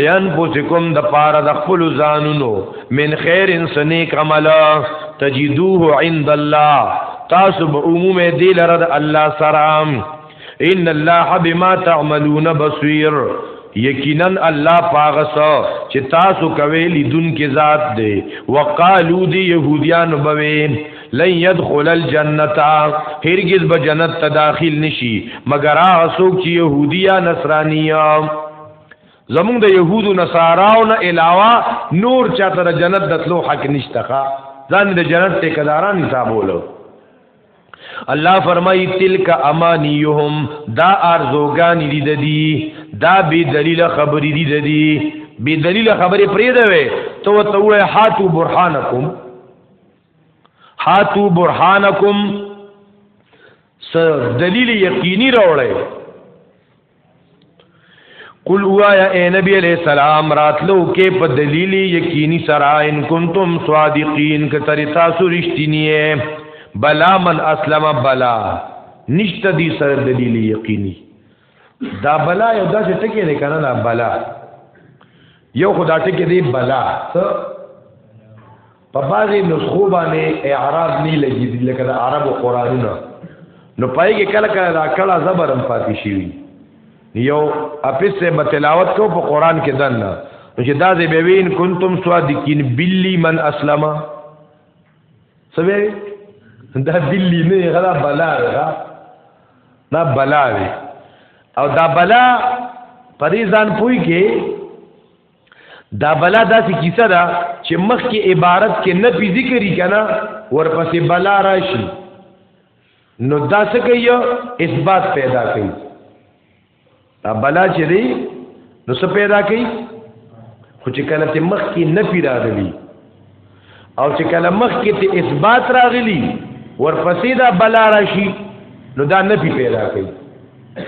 [SPEAKER 1] لانفسکم د پاره د خپل ځانونو من خیر سنیک عمل تجدوه عند الله تاسو به عموم دی لره د الله سره ان الله بما تعملون بصیر یقینا الله پاغس چې تاسو کوي لیدون کې ذات دی وقالو دی يهوديان بوي لن يدخل الجنه هرگز به جنت ته داخل نشي مگر هغه څوک چې يهوديا نصرانيا زمونږ د يهودو نصاراو نه علاوه نور چاته د جنت د تلو حق نشته ښا ځان د جنت ټیکداران حسابولو الله فرمایي تلک امانيهم دا ارزوګان دي د دي دا به دلیل خبرې دي د دي به دلیل خبرې پرې ده وې تو ته وې حاتو برهانکم حاتو برهانکم س دلیل یقیني راوړی قل وایا اے نبی علیہ السلام راتلو کې په دلیل یقیني سره ان کنتم صادقین کتر تاسو رښتینی بلا من اسلم بلا نشته دي سره دلیل یقیني دا بلا یو داسې ټکی نه کنه دا بلا یو خدا ټکی دی بلا څه په بعضی نسخو باندې اعراب نه لګی دي لکه د عربو قرانونه نو پای کې کله کله دا کړه زبرم پاتې شي یو اپس به تلاوت کو په قران کې دنه نو چې دا دې بوین کنتم صادقین بلی من اسلم سبه دا بلی نه غلا بلا دا دا بلا وی او دا بلا پریزان پوی کې دا بلا داسې کیسه ده چې مخکې عبارت کې نه پی ذکرې کنه ورپسې بلا راشي نو دا څه کوي اثبات پیدا کوي دا بلا چې دی نو څه پیدا کوي خو چې کله ته مخ کې نه پی راغلی او چې کله مخ کې ته اثبات راغلی ورپسې دا بلا راشي نو دا نه پی پیدا کوي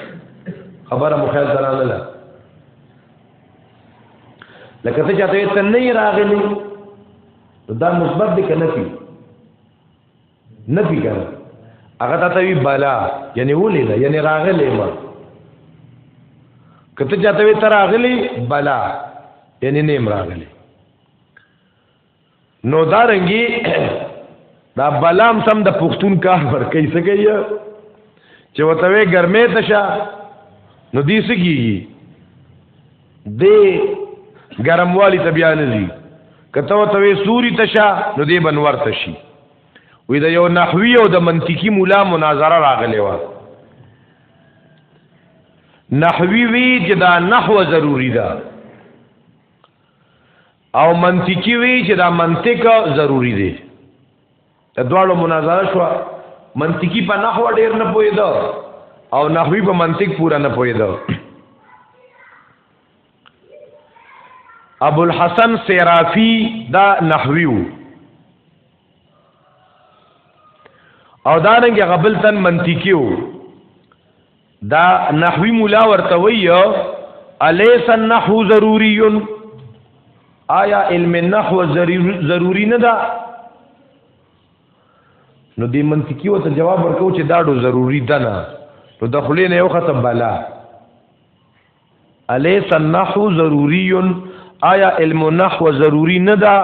[SPEAKER 1] خبره مخالفه نه لکه څه چې ته نه راغلی دا مثبت دی کنه فی نه فی کنه هغه ته وی بلا یعنی ولې نه یعنی راغلی ما کته چاته وی تر راغلی بلا یعنی نیم راغلی نو دا رنګي دا بلام سم د پښتون کار پر کوي څه کوي چې وتوي ګرمه تشه نو دې سګيږي دې ګرموالي ته بیا نه دي کته وتوي سوري تشه نو دې بنور تشي وې دا یو نحوی او د منطقي مولا مناظره راغلی و نحوی وی چې دا نحو ضروری ده او منطقي وي چې دا منطق ضروری دی د دواړو مناظره شو منطقي په نحو ډیر نه پوي دا او نحوی په منطق پورا نه پوي دا ابو الحسن سیرافی دا نحوی وو او دارنګ غبل تن منطقي وو دا نحوی مولا ورته وی الیس النحو ضروری آیا علم النحو ضروری نه ده نو دی منطقي وته جواب ورکو چې دا ډو ضروری ده نه نو د خلې نه یو خطر بالا الیس النحو ضروری آیا علم النحو ضروری نه ده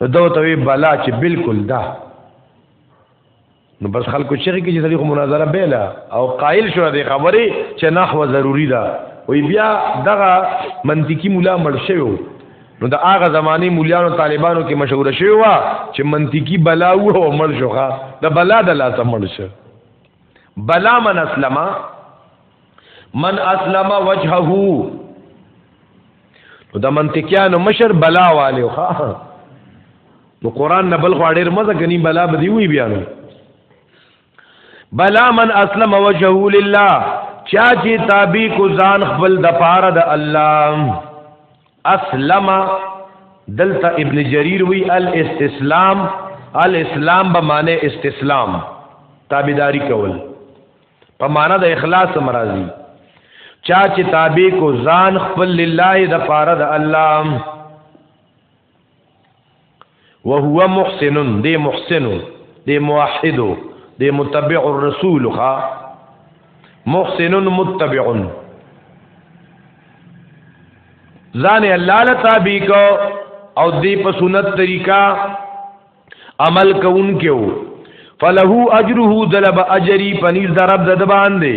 [SPEAKER 1] نو دوته بالا چې بالکل ده نو بس خلکو چیغې کې چې دغه مناظره بیل او قائل شو د خبرې چې نحو ضروری ده وی بیا دغه منطقي مولا مړ شوی نو د هغه زماني مولیانو طالبانو کې مشهور شوی و چې منطقي بلا و او مړ شوخه د بلا د لاس مړ شو بلا من اسلم من اسلم وجهه نو د منطقيانو مشر بلا والو ها نو قران نه بل خو ډیر مزه کني بلا بدی وی بیا نو بلا من اسلم وجهه لله چا چې تابع کو ځان خپل د پاره د الله اسلم دلته ابن جریر وی الاستسلام الاسلام به معنی استسلام تابعداری کول په معنی د اخلاص مرضی چا چې تابع کو ځان خپل لله د پاره د الله وهو محسن دی محسن دی موحد دی متبع الرسول خا محسن متبع ځان الله له تابع کو او دی په سنت طریقہ عمل کوونکو فله اجره دلب اجری پنیز درب د باندې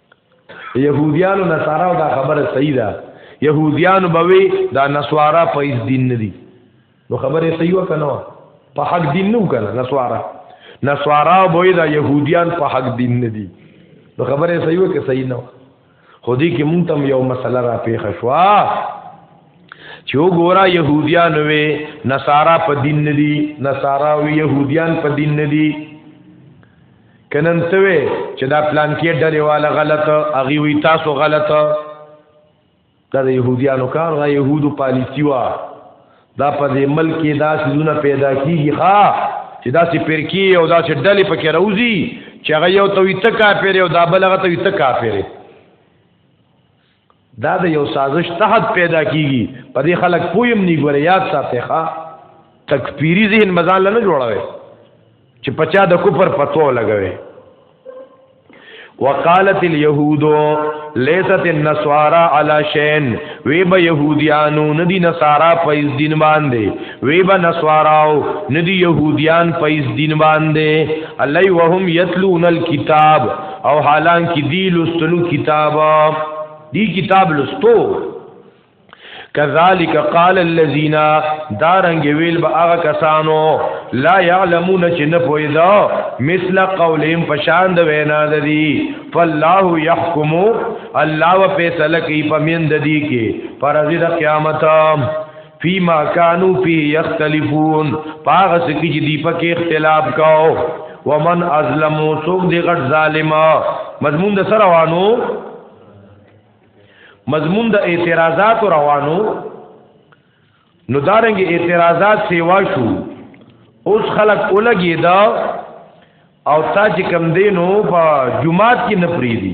[SPEAKER 1] يهوديانو نصارا دا خبره صحیح ده يهوديانو بوي دا نصارا په هیڅ دین نه دي نو خبره صحیح وکنه په حق دین نه وکنه نصارا نصارا بوي دا يهوديان په حق دین نه دي نو خبره صحیح وکه صحیح نه خو دې کې مونږ تم یو مسله را پیښ شوا چې وګورا يهوديان وي نصارا په دین نه دي نصارا وي يهوديان په دین نه دي کنن ته وی چې دا پلان کې ډلې والا غلط اغي وی تاسو غلط دا د يهوديانو کار دا يهودو پالیسی وا دا په دې ملک کې دا سيزونه پیدا کیږي ښا چې دا سي پرکی او دا سي ډلې پکې راوځي چې هغه یو توي تکا پیره او دا بلغه توي تکا پیره دا د یو سازش تحت پیدا کیږي په دې خلک پویم نه ګوره یاد ساتي ښا تکفیری ذهن مزان نه جوړوي چې پچا د کفر پتو لګوي وقالت اليهود ليست النصارى على شين وی به يهوديانو ندي نصارا پيز دین باندې وی به نصاراو ندي يهوديان پيز دین باندې الله وهم يتلون الكتاب او حالان کې دی لستلو کتاب دی کتاب لستو کذالک قال الذين دارنګ ویل به هغه کسانو لا يعلمون چې نه پوهیدا مثل قولهم پشان د وینا د دي فالله يحكم الله و فیصله کوي په من د دي کې پر ورځ قیامت فيما كانوا فيه يختلفون پاغه سکی چې دی پکې اختلاف کاو ومن ازلم سوق دی غټ ظالما مضمون د سره روانو مضمون د اعتراضات روانو نو دارنګ اعتراضات سیوا شو اوس خلق اولګي دا او تا چې کم دینو په جمعات کې نه پریدي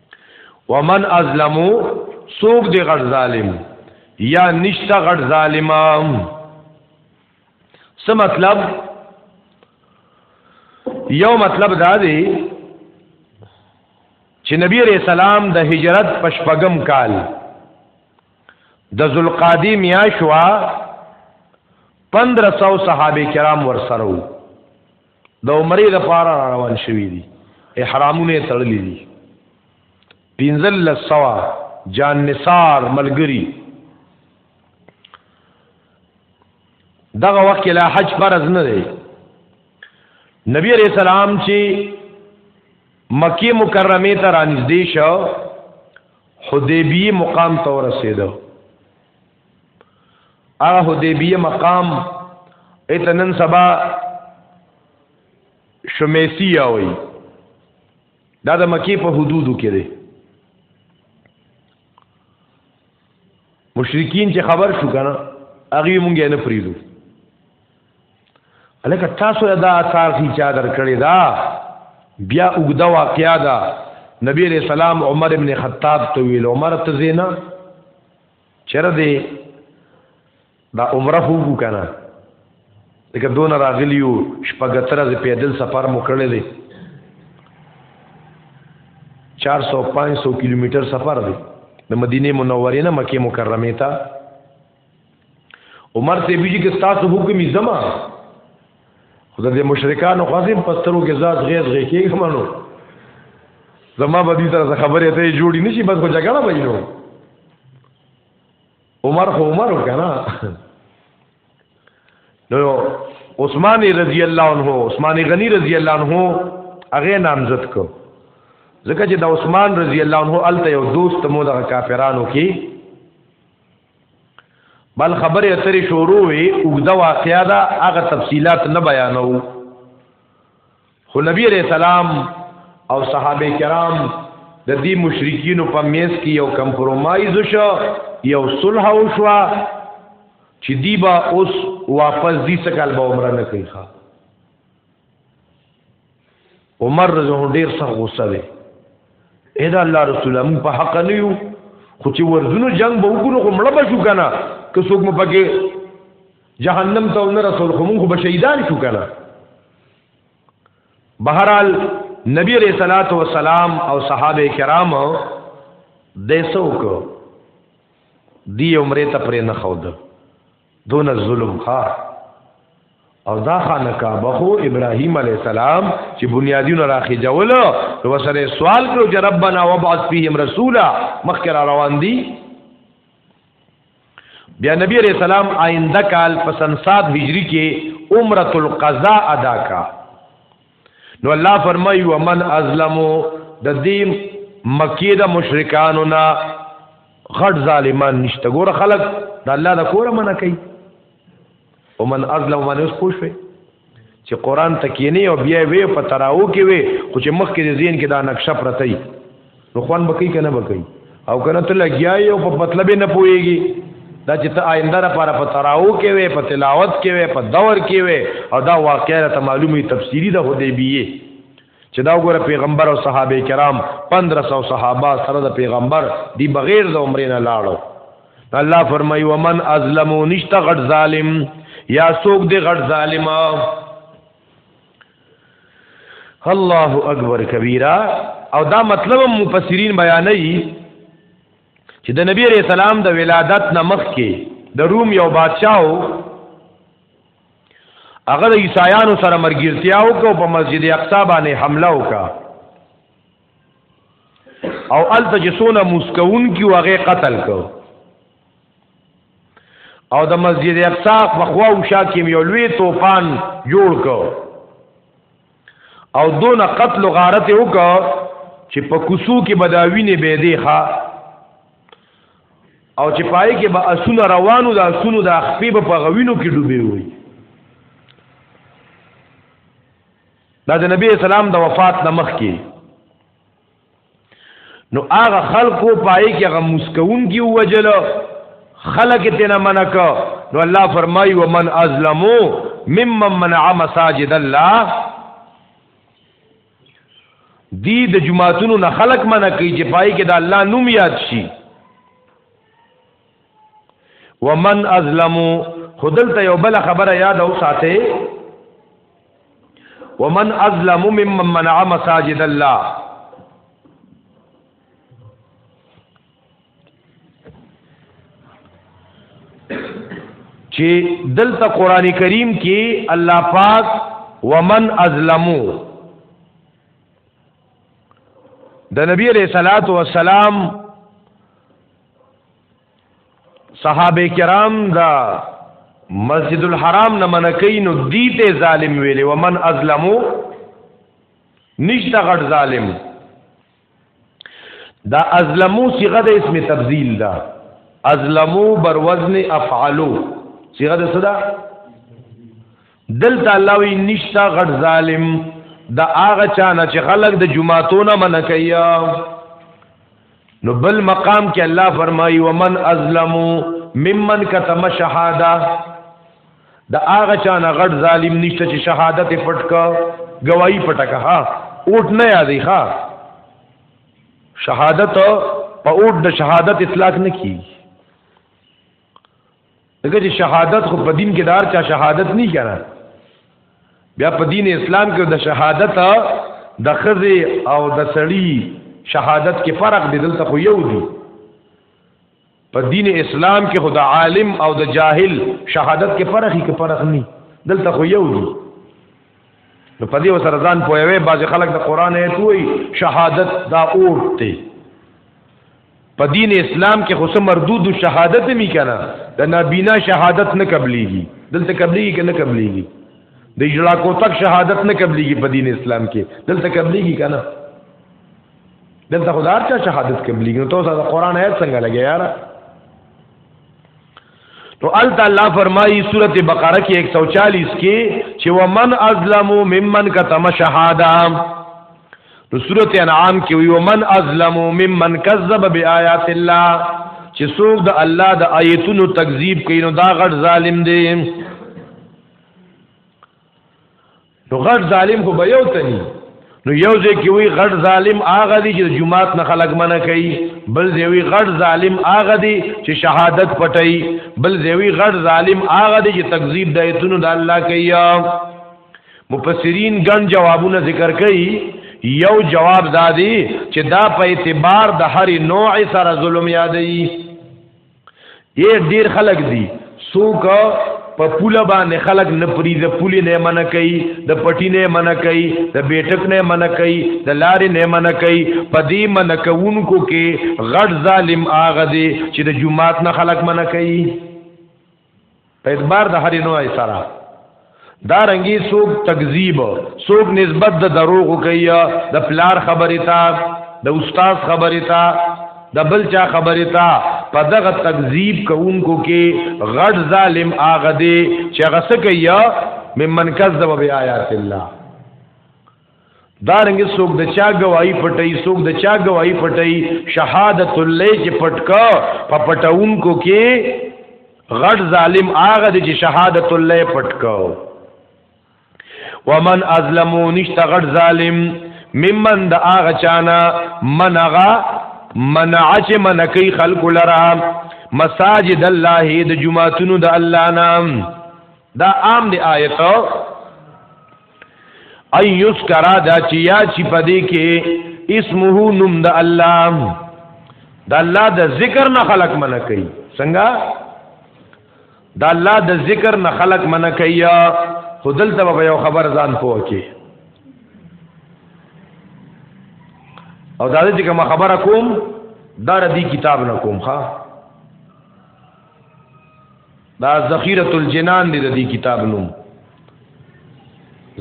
[SPEAKER 1] ومن ازلمو سوک دی غټ ظالم یا نشتا غټ ظالمان سو مطلب یو مطلب دا دی چې نبی علیہ السلام د هجرت پشپغم کال د ذوالقعدی میاشوا 1500 صحابه کرام ورسره وو د عمرې د پاره را روان شوی دی احرامونه تړلې دي پینزل لسوا جان نثار ملګری دغه وخت کې لا حج فرض نه دی نبی علیہ السلام چې مکی مکرمه ته رانږدې شو حدیبی مقام ته ورسېدو هغه حدیبیه مقام اتنن سبا شمیسی وي دا د مکی په حدودو کې دی مشرکین چې خبر شو کنه هغه مونږه نه فریدو الکه تاسو دا اثر کی چا در کړی دا بیا وګدا واقعیا دا نبی علیہ السلام عمر ابن خطاب ته ویل عمر ته زینا چر دې دا عمره خو کو کنه دغه دون راغلیو شپږتره ز پیدل سفر مو کړل دي 400 500 کیلومتر سفر دی د مدینه منوره نه مکه مکرمه ته عمر ته بیږي کې تاسو حکم زما خدای دې مشرکانو خاصم پسترو کې ذات غیظ غي کېږي منو زما به دې سره خبرې ته جوړی نشي بس کو جګړه وای نو عمر خو عمر وکړه نو عثمان رضی الله عنه عثمان غنی رضی الله عنه هغه نامزد کو ځکه چې د عثمان رضی الله عنه الته یو دوست مو د کافرانو کې بل خبره اترې شروع وي اوږده واقعیا ده هغه تفصيلات نه بیانو خو نبی عليه السلام او صحابه کرام د دې مشرکین په میس کې یو کمپرمایز شو یو صلح وشو چې دی با اوس واپس دې سکل به عمره نه کوي ښا عمر رضی الله ډیر سخت غوسه دی اې دا الله رسول موږ په حق نه یو خو چې ورزونو جنگ به وکړو خو مړ به شو کنه که څوک مو پکې جهنم ته ونه رسول خو موږ به شهیدان شو کنه بهرحال نبی علیہ الصلوۃ والسلام او صحابه کرام دیسو کو دی عمره ته پرې نه خود دون ظلم ښا او دا خانه کعبه خو ابراهيم عليه السلام چې بنيادونه راخي جوړ نو وسره سوال کړو چې ربنا وبعث فيهم رسولا مخکې را روان دي بیا نبی عليه السلام آینده کال په سن 7 هجری کې عمره القضاء ادا کا نو الله فرمایي ومن ازلمو د دې مکی د مشرکانو نه غټ ظالمان نشته ګوره خلک د الله د کوره منه کوي ومن ازلم من اوس خوش وي چې قران تکینه او بیا وی په تراو کې وي خو چې مخکې د زین کې دا نقشه پرته نو خوان بکی کنه بکی او کنه ته لګیای او په مطلب نه پويږي دا چې ته آینده لپاره په تراو کې وې په تلاوت کې وې په دور کې وې او دا واقعا ته معلومي تفسیری د حدیبیه چې دا وګوره پیغمبر او صحابه کرام 1500 صحابه سره د پیغمبر دی بغیر د عمرې نه لاړو الله فرمایي ومن ازلمو نشته غټ ظالم یا سوق دی غټ ظالما الله اکبر کبیره او دا مطلب مفسرین بیانوي چې د نبی رسول سلام د ولادت نه مخکې د روم یو بادشاہ هغه د عیسایانو سره مرګرتیا وکړو په مسجد اقصا باندې حمله وکړه او الته جسونه مسکون کی واغې قتل کو او د مسجد اقصا په خوا او شا کې یو لوی توپان جوړ کو او دون قتل غارت وکړه چې په کوسو کې بداوینه به دی ښا او چې پای کې به اسونه روانو د اسونو د خپې په غوینو کې ډوبې وي دا د نبی اسلام د وفات نمخ کې نو هغه خلقو پای کې هغه مسکون کی وجل خلق ته نه منک نو الله فرمایي ومن ازلمو ممن منع مساجد الله دی د جمعاتونو نه خلق منع کوي چې پای کې د الله نوم یاد شي ومن ازلم خدلته یو بل خبره یاد او ساته ومن ازلم ممن منع مساجد الله چې دلته قران کریم کې الله پاک ومن ازلمو د نبی علیہ الصلات والسلام صحابه کرام دا مسجد الحرام نه منکې نو دیته ظالم ویلې ومن ازلمو نشته غټ ظالم دا ازلمو صيغه د اسم تبذيل ده ازلمو بر وزن افعلو صيغه د صدا دلته الله وی نشتا غټ ظالم دا هغه چانه چې خلق د جمعاتونه منکیا نو بل مقام کې الله فرمایي ومن ازلمو ممن کتم شهاده د هغه چا نه غټ ظالم نشته چې شهادت پټ کا گواہی پټه کا ها اوټ نه یادې ها شهادت په اوټ د شهادت اطلاق نه کی دغه چې شهادت خو په دین کې دار چا شهادت نه کړه بیا په دین اسلام کې د شهادت د خزه او د سړی شهادت کې فرق دی دلته خو یو دی په دین اسلام کې خو د عالم او د جاهل شهادت کې فرق هی کې فرق نه دلته خو یو دی نو په دې وسره ځان پوهوي بعض خلک د قران ایت وایي شهادت دا اور دی په دین اسلام کې خو سم مردود شهادت می کنه د نابینا شهادت نه قبليږي دلته قبليږي کنه قبليږي د اجلا کو تک شهادت نه قبليږي په دین اسلام کې دلته قبليږي کنه دلته خدای ته شهادت قبليږي نو تاسو د قران آیت څنګه لګیا یاره نو الت الله فرمایي سورته بقره کې 140 کې چې ومن ازلم ممن کتم شهاده نو سورته انعام کې وي ومن ازلم ممن کذب بیاات الله چې څوک د الله د آیتونو تکذیب کوي نو دا غټ ظالم دی نو غټ ظالم خو به یو تني نو یو ځای کې وی غټ ظالم هغه دی چې جمعات نه خلق منه کوي بل ځای وی غټ ظالم هغه دی چې شهادت پټي بل ځای وی غټ ظالم هغه دی چې تکذیب د ایتونو د الله کوي مفسرین ګن جوابونه ذکر کوي یو جواب دادی چې دا په اعتبار د هر نوع سره ظلم یادوي ډیر ډیر خلک دي څوک په پوله باندې خلک نه پری د پولی نه منع کوي د پټی نه منع کوي د بیٹک نه منع کوي د لارې نه منع کوي په دې منع کوونکو کې غټ ظالم آغه دي چې د جمعات نه خلک منع کوي په اعتبار د هر نوع سره دا رنګي سوق تکذیب سوق نسبت د دروغ کوي د پلار خبرې تا د استاد خبرې تا د بل چا خبرې تا په دغه تکذیب کوونکو کې غټ ظالم هغه دی چې هغه څه کوي ممن کذب بیاات الله دارنګ څوک د چا گواہی پټي څوک د چا گواہی پټي شهادت الله چې پټکا په پټونکو کې غټ ظالم هغه چې شهادت الله پټکا ومن ازلمو نشته غټ ظالم ممن د هغه چانا منغا منع چې منکی خلق لرا مساجد الله د جمعتونو د الله نام دا عام دی آیت ای یذکر دا چې یا چې پدې کې اسمه نوم د الله د الله د ذکر نه خلق منه کوي څنګه د الله د ذکر نه خلق منه کوي خودل ته به یو خبر ځان پوه کې او دا دې کوم خبره کوم دا ردی کتاب نه کوم ښا دا ذخیرۃ الجنان دی د دې کتاب نوم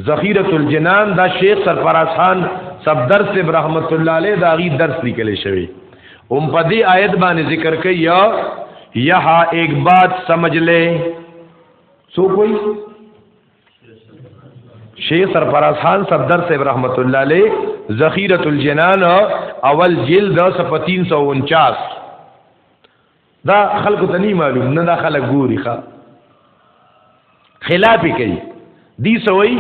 [SPEAKER 1] ذخیرۃ الجنان دا شیخ سرفراز خان سب درس رحمت الله علیه دا غي درس لیکل شوی هم په دې آیت باندې ذکر کوي یا یہاں ایک بات سمجھ لے سو کوئی شیخ سرفراز خان صدر صاحب رحمت اللہ علیہ ذخیرت الجنان اول جلد 349 دا خلکو ته نه معلوم نه دا خلک ګوري ښا خلاف کوي دی سوي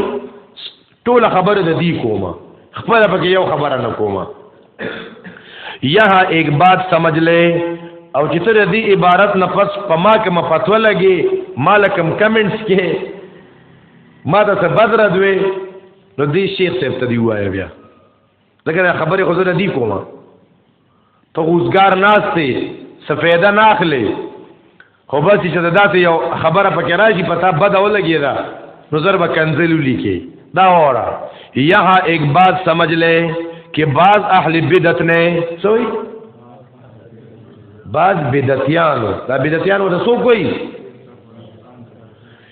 [SPEAKER 1] ټول خبره د دی کومه خپل پکې یو خبره نه کومه یها ایک بات سمجھ لے او چې تر دې عبارت نه پس په ما کې مفتوه لګي مالکم کمنټس کې ما ته څه بدر دوي نو دې شیخ صاحب ته دی وایي بیا دا خبره خو زه نه دی کومه ته اوسګار ناشته سفیده ناخلې خو بس چې دا ته یو خبره پکې راځي پتا بد ولګی دا نظر به کنزل لیکي دا اورا یہاں ایک بات سمجھ لے کہ بعض اہل بدعت نے سوئی بعض بدعتیانو دا بدعتیانو ته سو کوئی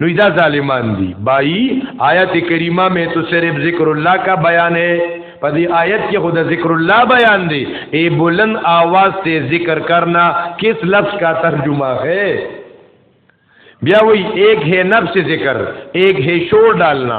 [SPEAKER 1] نو دا ظالمان دي بای آیت کریمه میں تو صرف ذکر الله کا بیان ہے په دې آیت کې خود ذکر الله بیان دی ای بلند आवाज سے ذکر کرنا کس لفظ کا ترجمہ ہے بیا وی ایک ہے نفس ذکر ایک ہے شور ڈالنا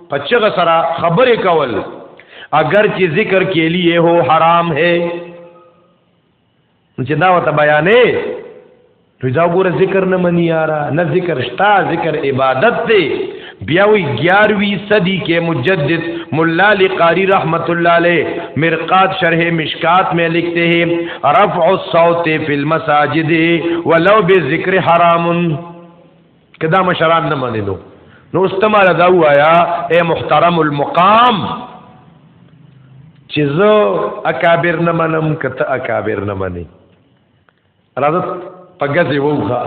[SPEAKER 1] پچغه سره خبرې کول اگر چې ذکر کې لیے هو حرام ہے چې دا وته بیانې رضا ګوره ذکر نه منی یارا نه ذکر شتا ذکر عبادت دی بیا وی 11وی صدی کې مجدد مولا علی قاری رحمت الله علیہ مرقات شرح مشکات میں لکھتے ہیں رفع الصوت فی المساجد ولو بذکر حرام که دا مشران نه منې نو نو اوس ته ماله دا وایا اے محترم المقام چې زه اکابر نه منم که ته اکابر نه منې راځه په ګزې ووخه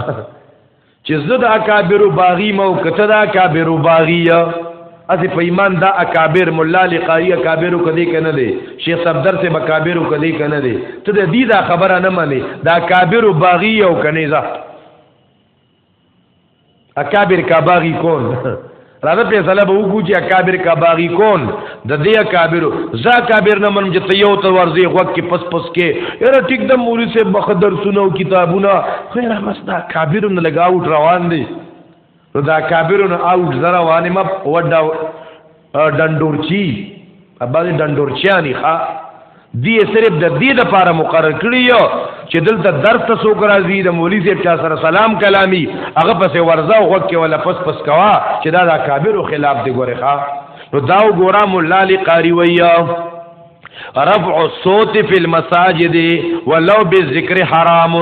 [SPEAKER 1] چې زه د اکابرو باغی مو که ته د اکابرو باغی یا اسی په ایمان دا اکابر مولا لقاری اکابرو کدی کنه دی شیخ صفدر سے بکابرو کدی کنه دی ته د دې دا خبره نه منې دا اکابرو باغی او کنه ځه اکابر کا باغی کون راځه فیصله به وکړو چې اکابر کا باغی کون د دې اکابر زا اکابر نه منم چې تیو ته ورځي غوږ کې پس پس کې یاره ټیک د مولوی سے بخدر سنو کتابونه خیر مستا اکابر نه لګاوټ روان دي نو دا اکابر نه اوټ زرا وانه ما وډا ډنډورچی اباده ډنډورچیانی ښا دی صرف د دې د لپاره مقرر کړی یو چې دلته درس ته سو راځي د مولوی صاحب چا سره سلام کلامی هغه پسې ورځه او غوږ کې ولا پس پس کوا چې دا د کابرو خلاف دی ګوره ښا نو دا ګورا مولا علی قاری ویا رفع الصوت فی المساجد ولو بالذکر حرام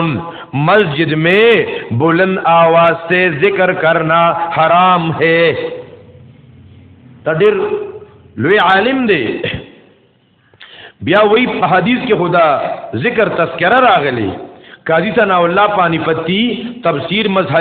[SPEAKER 1] مسجد میں بلند آواز سے ذکر کرنا حرام ہے ته ډیر لوی عالم دی بیا وی په حدیث کې خدا ذکر تذکرہ راغلی قاضی ثنا الله پانی پتی تفسیر مظهری